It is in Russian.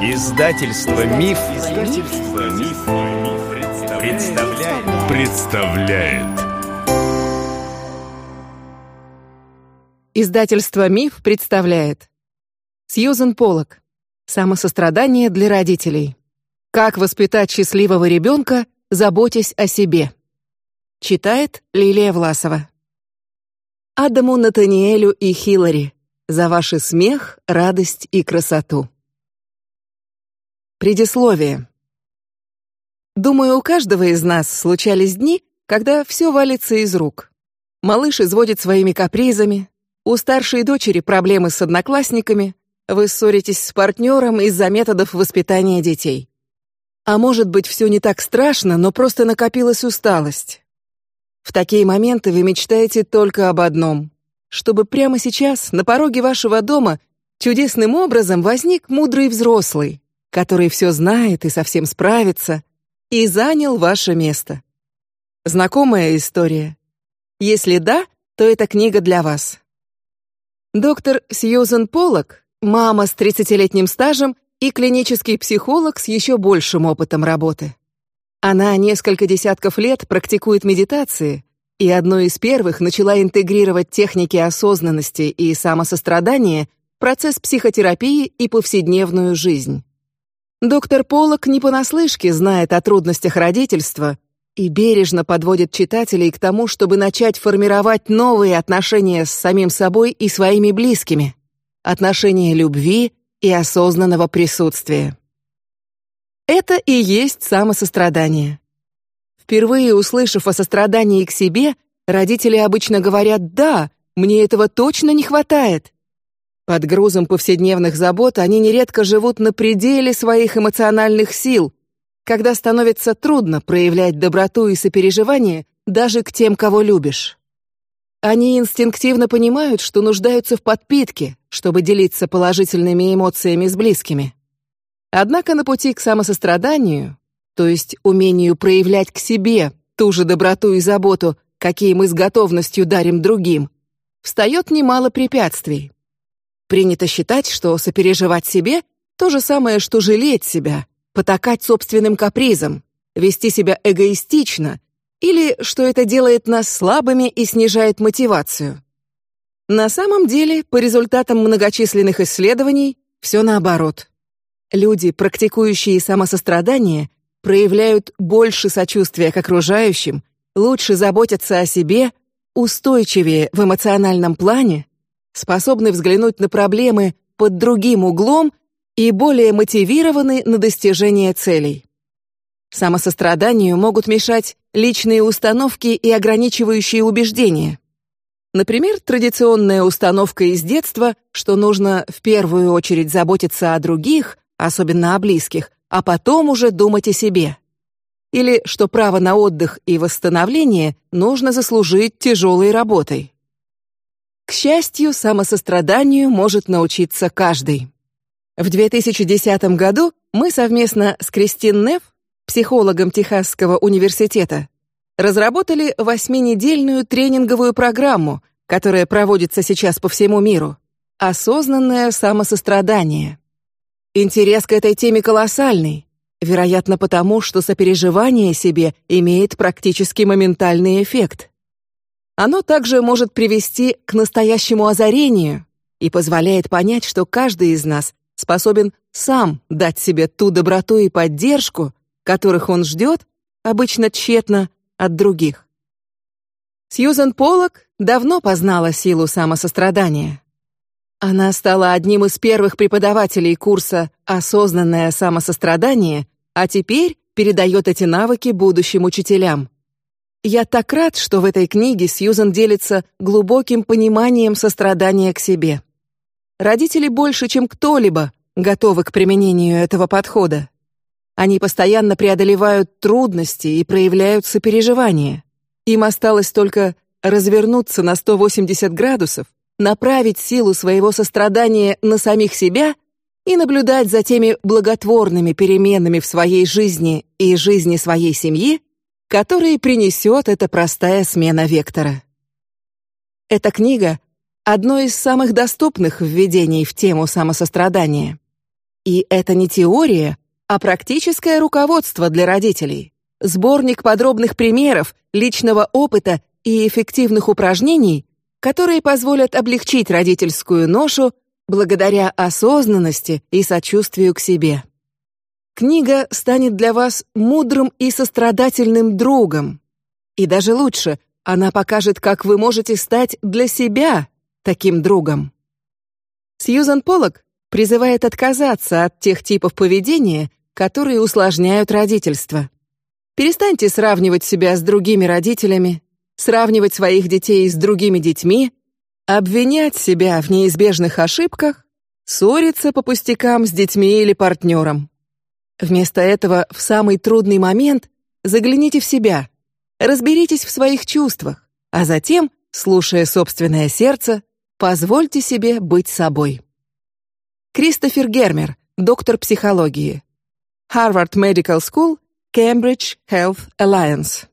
Издательство Миф, Издательство Миф, представляет. представляет. Издательство Миф представляет. Сьюзен Полок. Самосострадание для родителей. Как воспитать счастливого ребенка, заботясь о себе. Читает Лилия Власова. Адаму Натаниэлю и Хиллари за ваши смех, радость и красоту. Предисловие. Думаю, у каждого из нас случались дни, когда все валится из рук. Малыш изводит своими капризами, у старшей дочери проблемы с одноклассниками, вы ссоритесь с партнером из-за методов воспитания детей. А может быть, все не так страшно, но просто накопилась усталость. В такие моменты вы мечтаете только об одном: чтобы прямо сейчас на пороге вашего дома чудесным образом возник мудрый взрослый, который все знает и совсем справится, и занял ваше место. Знакомая история. Если да, то эта книга для вас. Доктор Сьюзен Поллок, мама с 30-летним стажем и клинический психолог с еще большим опытом работы. Она несколько десятков лет практикует медитации и одной из первых начала интегрировать техники осознанности и самосострадания в процесс психотерапии и повседневную жизнь. Доктор Полок не понаслышке знает о трудностях родительства и бережно подводит читателей к тому, чтобы начать формировать новые отношения с самим собой и своими близкими, отношения любви и осознанного присутствия. Это и есть самосострадание. Впервые услышав о сострадании к себе, родители обычно говорят: "Да, мне этого точно не хватает". Под грузом повседневных забот они нередко живут на пределе своих эмоциональных сил, когда становится трудно проявлять доброту и сопереживание даже к тем, кого любишь. Они инстинктивно понимают, что нуждаются в подпитке, чтобы делиться положительными эмоциями с близкими. Однако на пути к самосостраданию, то есть умению проявлять к себе ту же доброту и заботу, какие мы с готовностью дарим другим, встает немало препятствий. Принято считать, что сопереживать себе то же самое, что жалеть себя, потакать собственным капризам, вести себя эгоистично, или что это делает нас слабыми и снижает мотивацию. На самом деле, по результатам многочисленных исследований, все наоборот. Люди, практикующие самосострадание, проявляют больше сочувствия к окружающим, лучше заботятся о себе, устойчивее в эмоциональном плане способны взглянуть на проблемы под другим углом и более мотивированы на достижение целей. Самосостраданию могут мешать личные установки и ограничивающие убеждения. Например, традиционная установка из детства, что нужно в первую очередь заботиться о других, особенно о близких, а потом уже думать о себе. Или что право на отдых и восстановление нужно заслужить тяжелой работой. К счастью, самосостраданию может научиться каждый. В 2010 году мы совместно с Кристин Неф, психологом Техасского университета, разработали восьминедельную тренинговую программу, которая проводится сейчас по всему миру. Осознанное самосострадание. Интерес к этой теме колоссальный, вероятно, потому что сопереживание себе имеет практически моментальный эффект. Оно также может привести к настоящему озарению и позволяет понять, что каждый из нас способен сам дать себе ту доброту и поддержку, которых он ждет, обычно тщетно от других. Сьюзен Поллок давно познала силу самосострадания. Она стала одним из первых преподавателей курса «Осознанное самосострадание», а теперь передает эти навыки будущим учителям. Я так рад, что в этой книге Сьюзен делится глубоким пониманием сострадания к себе. Родители больше, чем кто-либо, готовы к применению этого подхода. Они постоянно преодолевают трудности и проявляют сопереживание. Им осталось только развернуться на 180 градусов, направить силу своего сострадания на самих себя и наблюдать за теми благотворными переменами в своей жизни и жизни своей семьи, которые принесет эта простая смена вектора. Эта книга одно из самых доступных введений в тему самосострадания. И это не теория, а практическое руководство для родителей. Сборник подробных примеров, личного опыта и эффективных упражнений, которые позволят облегчить родительскую ношу благодаря осознанности и сочувствию к себе. Книга станет для вас мудрым и сострадательным другом. И даже лучше, она покажет, как вы можете стать для себя таким другом. Сьюзан Поллок призывает отказаться от тех типов поведения, которые усложняют родительство. Перестаньте сравнивать себя с другими родителями, сравнивать своих детей с другими детьми, обвинять себя в неизбежных ошибках, ссориться по пустякам с детьми или партнером. Вместо этого в самый трудный момент загляните в себя, разберитесь в своих чувствах, а затем, слушая собственное сердце, позвольте себе быть собой. Кристофер Гермер, доктор психологии. Harvard Medical School, Cambridge Health Alliance.